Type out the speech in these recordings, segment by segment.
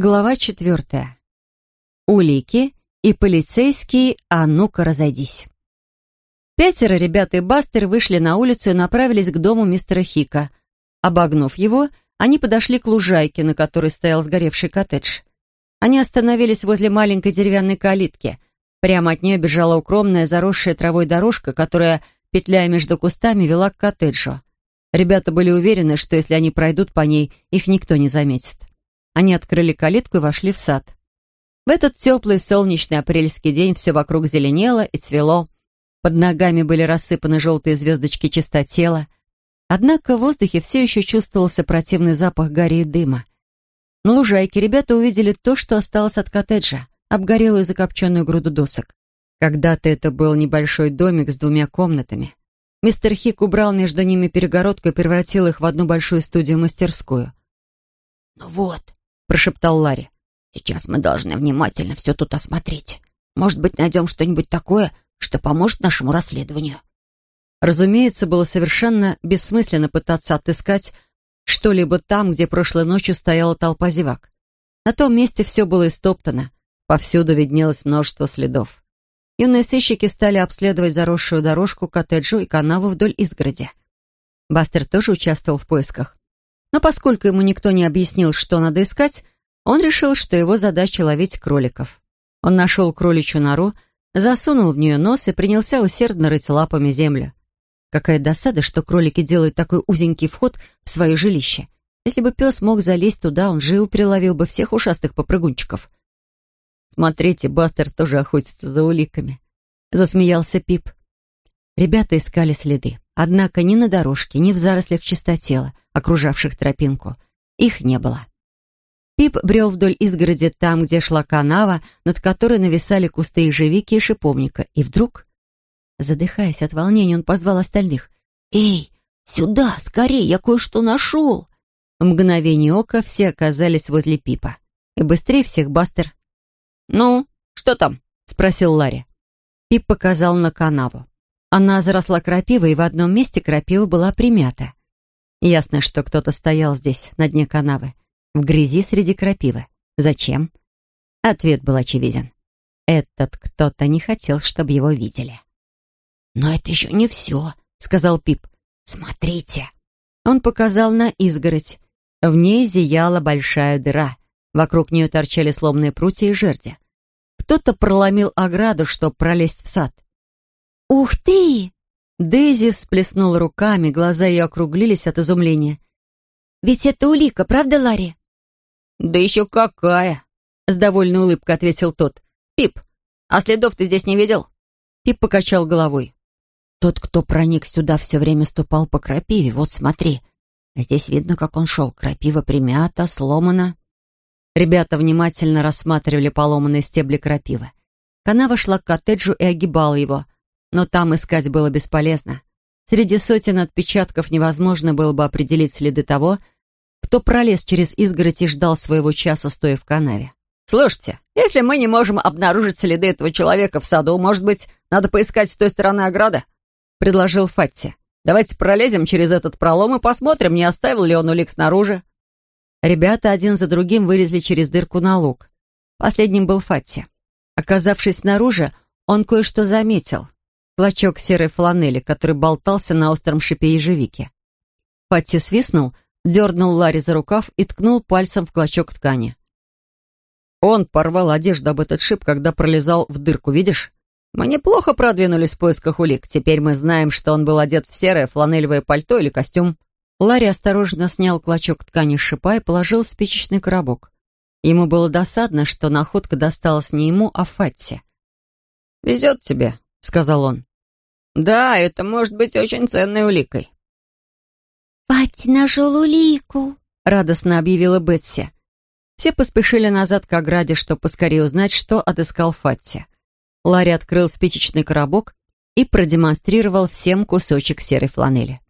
Глава четвертая. Улики и полицейские «А ну-ка, разойдись». Пятеро ребят и Бастер вышли на улицу и направились к дому мистера Хика. Обогнув его, они подошли к лужайке, на которой стоял сгоревший коттедж. Они остановились возле маленькой деревянной калитки. Прямо от нее бежала укромная, заросшая травой дорожка, которая, петляя между кустами, вела к коттеджу. Ребята были уверены, что если они пройдут по ней, их никто не заметит. Они открыли калитку и вошли в сад. В этот теплый солнечный апрельский день все вокруг зеленело и цвело. Под ногами были рассыпаны желтые звездочки чистотела. Однако в воздухе все еще чувствовался противный запах гари и дыма. На лужайке ребята увидели то, что осталось от коттеджа, обгорелую закопченную груду досок. Когда-то это был небольшой домик с двумя комнатами. Мистер Хик убрал между ними перегородку и превратил их в одну большую студию-мастерскую. «Ну вот», — прошептал Ларри, — «сейчас мы должны внимательно все тут осмотреть. Может быть, найдем что-нибудь такое, что поможет нашему расследованию». Разумеется, было совершенно бессмысленно пытаться отыскать что-либо там, где прошлой ночью стояла толпа зевак. На том месте все было истоптано, повсюду виднелось множество следов. Юные сыщики стали обследовать заросшую дорожку, коттеджу и канаву вдоль изгороди. Бастер тоже участвовал в поисках. Но поскольку ему никто не объяснил, что надо искать, он решил, что его задача ловить кроликов. Он нашел кроличью нору, засунул в нее нос и принялся усердно рыть лапами землю. Какая досада, что кролики делают такой узенький вход в свое жилище. Если бы пес мог залезть туда, он живо приловил бы всех ушастых попрыгунчиков. «Смотрите, Бастер тоже охотится за уликами», — засмеялся Пип. Ребята искали следы, однако ни на дорожке, ни в зарослях чистотела, окружавших тропинку, их не было. Пип брел вдоль изгороди там, где шла канава, над которой нависали кусты ежевики и шиповника, и вдруг, задыхаясь от волнения, он позвал остальных. «Эй, сюда, скорее, я кое-что нашел!» В мгновение ока все оказались возле Пипа. И быстрее всех Бастер. «Ну, что там?» — спросил Ларри. Пип показал на канаву. Она заросла крапивой, и в одном месте крапива была примята. Ясно, что кто-то стоял здесь, на дне канавы, в грязи среди крапивы. Зачем? Ответ был очевиден. Этот кто-то не хотел, чтобы его видели. «Но это еще не все», — сказал Пип. «Смотрите». Он показал на изгородь. В ней зияла большая дыра. Вокруг нее торчали сломанные прутья и жерди. Кто-то проломил ограду, чтобы пролезть в сад. «Ух ты!» Дейзи всплеснула руками, глаза ее округлились от изумления. «Ведь это улика, правда, Ларри?» «Да еще какая!» — с довольной улыбкой ответил тот. «Пип, а следов ты здесь не видел?» Пип покачал головой. «Тот, кто проник сюда, все время ступал по крапиве, вот смотри. Здесь видно, как он шел. Крапива примята, сломана». Ребята внимательно рассматривали поломанные стебли крапивы. Канава шла к коттеджу и огибала его — но там искать было бесполезно. Среди сотен отпечатков невозможно было бы определить следы того, кто пролез через изгородь и ждал своего часа, стоя в канаве. «Слушайте, если мы не можем обнаружить следы этого человека в саду, может быть, надо поискать с той стороны ограды?» — предложил Фатти. «Давайте пролезем через этот пролом и посмотрим, не оставил ли он улик снаружи». Ребята один за другим вылезли через дырку на луг. Последним был Фатти. Оказавшись снаружи, он кое-что заметил клочок серой фланели, который болтался на остром шипе ежевики. Патти свистнул, дернул Ларри за рукав и ткнул пальцем в клочок ткани. Он порвал одежду об этот шип, когда пролезал в дырку, видишь? Мы неплохо продвинулись в поисках улик. Теперь мы знаем, что он был одет в серое фланелевое пальто или костюм. Ларри осторожно снял клочок ткани с шипа и положил в спичечный коробок. Ему было досадно, что находка досталась не ему, а Фатти. «Везет тебе», — сказал он. Да, это может быть очень ценной уликой. «Патти нашел улику», — радостно объявила Бетси. Все поспешили назад к ограде, чтобы поскорее узнать, что отыскал Фатти. Ларри открыл спичечный коробок и продемонстрировал всем кусочек серой фланели.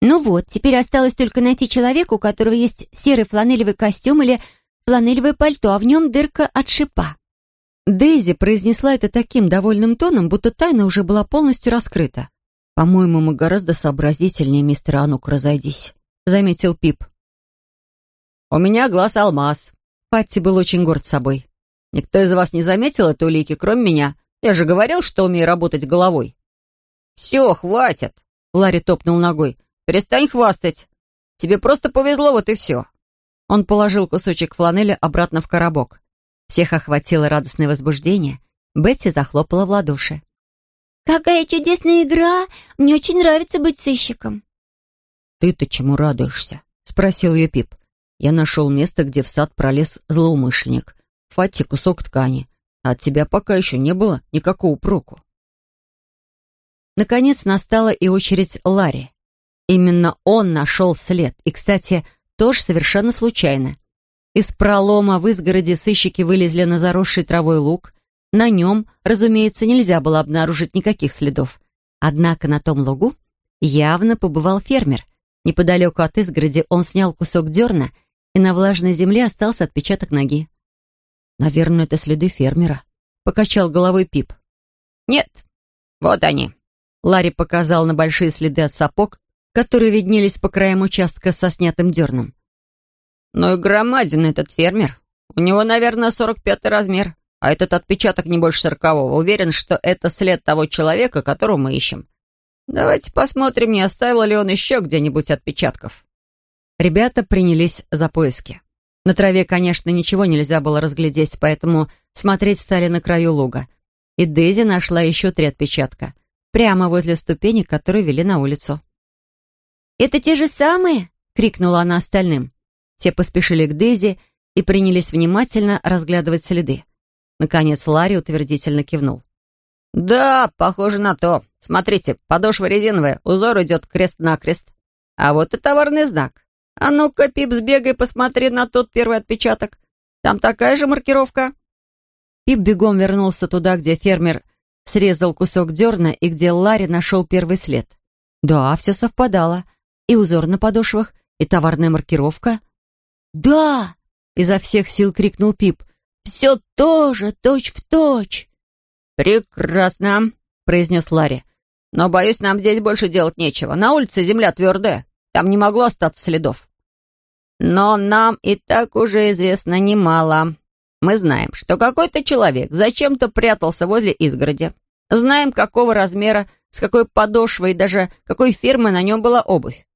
«Ну вот, теперь осталось только найти человека, у которого есть серый фланелевый костюм или фланелевое пальто, а в нем дырка от шипа». Дейзи произнесла это таким довольным тоном, будто тайна уже была полностью раскрыта. «По-моему, мы гораздо сообразительнее, мистер Анук, разойдись», — заметил Пип. «У меня глаз алмаз», Патти был очень горд собой. «Никто из вас не заметил этой улики, кроме меня. Я же говорил, что умею работать головой». «Все, хватит!» — Ларри топнул ногой. «Перестань хвастать. Тебе просто повезло, вот и все». Он положил кусочек фланели обратно в коробок. Всех охватило радостное возбуждение. Бетси захлопала в ладоши. «Какая чудесная игра! Мне очень нравится быть сыщиком!» «Ты-то чему радуешься?» — спросил ее Пип. «Я нашел место, где в сад пролез злоумышленник. Фати кусок ткани. А от тебя пока еще не было никакого проку». Наконец настала и очередь Ларри. Именно он нашел след. И, кстати, тоже совершенно случайно. Из пролома в изгороде сыщики вылезли на заросший травой луг. На нем, разумеется, нельзя было обнаружить никаких следов. Однако на том лугу явно побывал фермер. Неподалеку от изгороди он снял кусок дерна, и на влажной земле остался отпечаток ноги. «Наверное, это следы фермера», — покачал головой Пип. «Нет, вот они». Ларри показал на большие следы от сапог, которые виднелись по краям участка со снятым дерном. «Ну и громадин этот фермер. У него, наверное, сорок пятый размер, а этот отпечаток не больше сорокового. Уверен, что это след того человека, которого мы ищем. Давайте посмотрим, не оставил ли он еще где-нибудь отпечатков». Ребята принялись за поиски. На траве, конечно, ничего нельзя было разглядеть, поэтому смотреть стали на краю луга. И Дейзи нашла еще три отпечатка, прямо возле ступенек, которые вели на улицу. «Это те же самые?» — крикнула она остальным. Те поспешили к Дейзи и принялись внимательно разглядывать следы. Наконец Ларри утвердительно кивнул. «Да, похоже на то. Смотрите, подошва резиновая, узор идет крест-накрест. А вот и товарный знак. А ну-ка, Пип, сбегай, посмотри на тот первый отпечаток. Там такая же маркировка». Пип бегом вернулся туда, где фермер срезал кусок дерна и где Ларри нашел первый след. Да, все совпадало и узор на подошвах, и товарная маркировка. «Да!» — изо всех сил крикнул Пип. «Все тоже, точь в точь!» «Прекрасно!» — произнес Ларри. «Но, боюсь, нам здесь больше делать нечего. На улице земля твердая. Там не могло остаться следов». «Но нам и так уже известно немало. Мы знаем, что какой-то человек зачем-то прятался возле изгороди. Знаем, какого размера, с какой подошвой и даже какой фирмы на нем была обувь.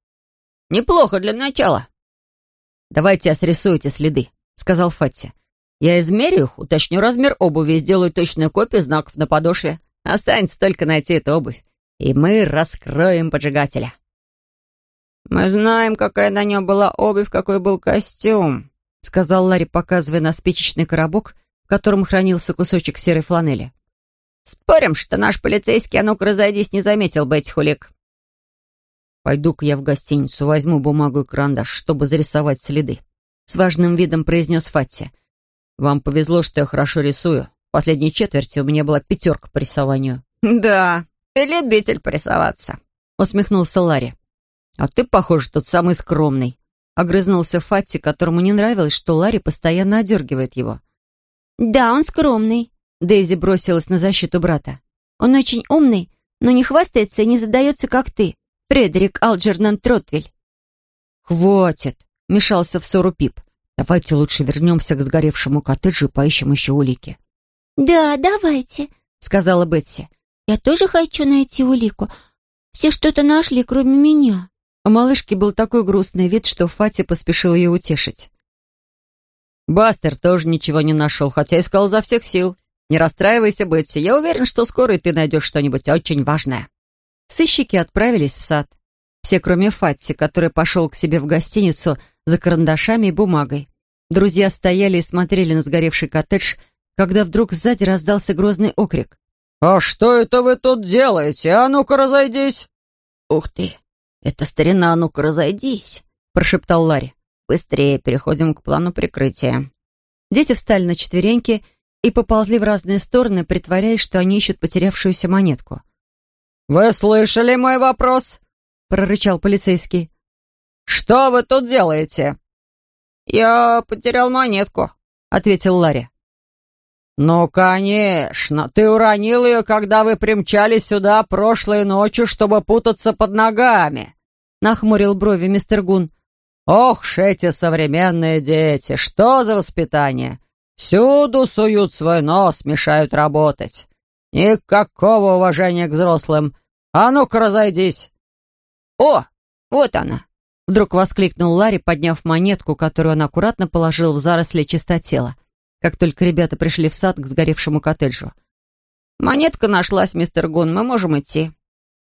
Неплохо для начала. «Давайте я срисую эти следы», — сказал Фатти. «Я измерю их, уточню размер обуви и сделаю точную копию знаков на подошве. Останется только найти эту обувь, и мы раскроем поджигателя». «Мы знаем, какая на нем была обувь, какой был костюм», — сказал Ларри, показывая на спичечный коробок, в котором хранился кусочек серой фланели. «Спорим, что наш полицейский, а ну-ка разойдись, не заметил бы этих улик». «Пойду-ка я в гостиницу, возьму бумагу и карандаш, чтобы зарисовать следы», — с важным видом произнес Фатти. «Вам повезло, что я хорошо рисую. В последней четверти у меня была пятерка по рисованию». «Да, ты любитель порисоваться», — усмехнулся Ларри. «А ты, похоже, тот самый скромный», — огрызнулся Фатти, которому не нравилось, что Ларри постоянно одергивает его. «Да, он скромный», — Дейзи бросилась на защиту брата. «Он очень умный, но не хвастается и не задается, как ты. Фредерик Алджернан Тротвель». «Хватит!» — мешался в ссору Пип. «Давайте лучше вернемся к сгоревшему коттеджу и поищем еще улики». «Да, давайте», — сказала Бетси. «Я тоже хочу найти улику. Все что-то нашли, кроме меня». У малышки был такой грустный вид, что Фати поспешил ее утешить. «Бастер тоже ничего не нашел, хотя искал за всех сил. Не расстраивайся, Бетси. Я уверен, что скоро и ты найдешь что-нибудь очень важное». Сыщики отправились в сад. Все, кроме Фатти, который пошел к себе в гостиницу за карандашами и бумагой. Друзья стояли и смотрели на сгоревший коттедж, когда вдруг сзади раздался грозный окрик. «А что это вы тут делаете? А ну-ка разойдись!» «Ух ты! Это старина, а ну-ка разойдись!» прошептал Ларри. «Быстрее переходим к плану прикрытия». Дети встали на четвереньки и поползли в разные стороны, притворяясь, что они ищут потерявшуюся монетку. «Вы слышали мой вопрос?» — прорычал полицейский. «Что вы тут делаете?» «Я потерял монетку», — ответил Ларри. «Ну, конечно, ты уронил ее, когда вы примчались сюда прошлой ночью, чтобы путаться под ногами», — нахмурил брови мистер Гун. Ох ж эти современные дети, что за воспитание! Всюду суют свой нос, мешают работать. Никакого уважения к взрослым. А ну-ка, разойдись!» «О, вот она!» Вдруг воскликнул Ларри, подняв монетку, которую он аккуратно положил в заросли чистотела, как только ребята пришли в сад к сгоревшему коттеджу. «Монетка нашлась, мистер Гун, мы можем идти».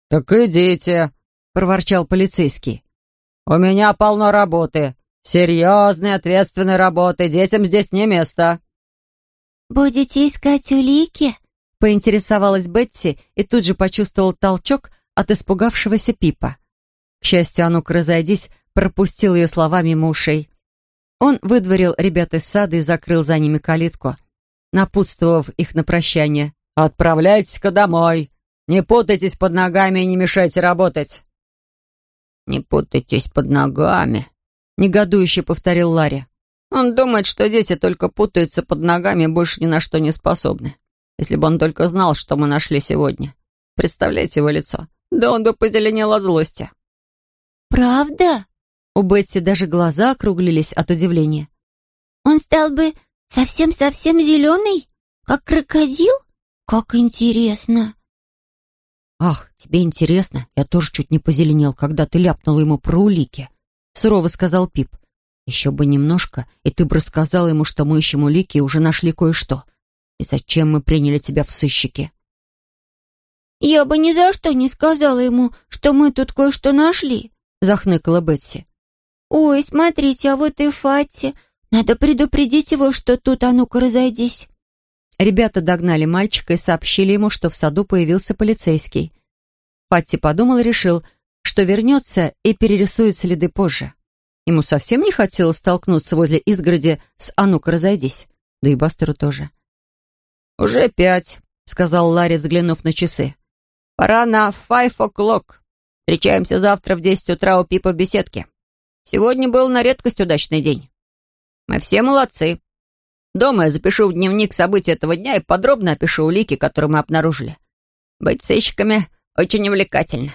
«Так идите», — проворчал полицейский. «У меня полно работы. Серьезной, ответственной работы. Детям здесь не место». «Будете искать улики?» — поинтересовалась Бетти и тут же почувствовал толчок от испугавшегося Пипа. К счастью, а ну-ка разойдись, пропустил ее слова мимо ушей. Он выдворил ребят из сада и закрыл за ними калитку, напутствовав их на прощание. «Отправляйтесь-ка домой. Не путайтесь под ногами и не мешайте работать». «Не путайтесь под ногами», — негодующе повторил Ларри. «Он думает, что дети только путаются под ногами и больше ни на что не способны. Если бы он только знал, что мы нашли сегодня. Представляете его лицо? Да он бы позеленел от злости». «Правда?» У Бетси даже глаза округлились от удивления. «Он стал бы совсем-совсем зеленый, как крокодил? Как интересно!» «Ах, тебе интересно? Я тоже чуть не позеленел, когда ты ляпнула ему про улики», — сурово сказал Пип. «Еще бы немножко, и ты бы рассказал ему, что мы ищем улики и уже нашли кое-что. И зачем мы приняли тебя в сыщики?» «Я бы ни за что не сказала ему, что мы тут кое-что нашли», — захныкала Бетси. «Ой, смотрите, а вот и Фатти. Надо предупредить его, что тут, а ну-ка, разойдись». Ребята догнали мальчика и сообщили ему, что в саду появился полицейский. Патти подумал и решил, что вернется и перерисует следы позже. Ему совсем не хотелось столкнуться возле изгороди с «А ну-ка, разойдись». Да и Бастеру тоже. «Уже пять», — сказал Ларри, взглянув на часы. «Пора на five o'clock. Встречаемся завтра в десять утра у Пипа в беседке. Сегодня был на редкость удачный день. Мы все молодцы. Дома я запишу в дневник события этого дня и подробно опишу улики, которые мы обнаружили. Быть сыщиками очень увлекательно.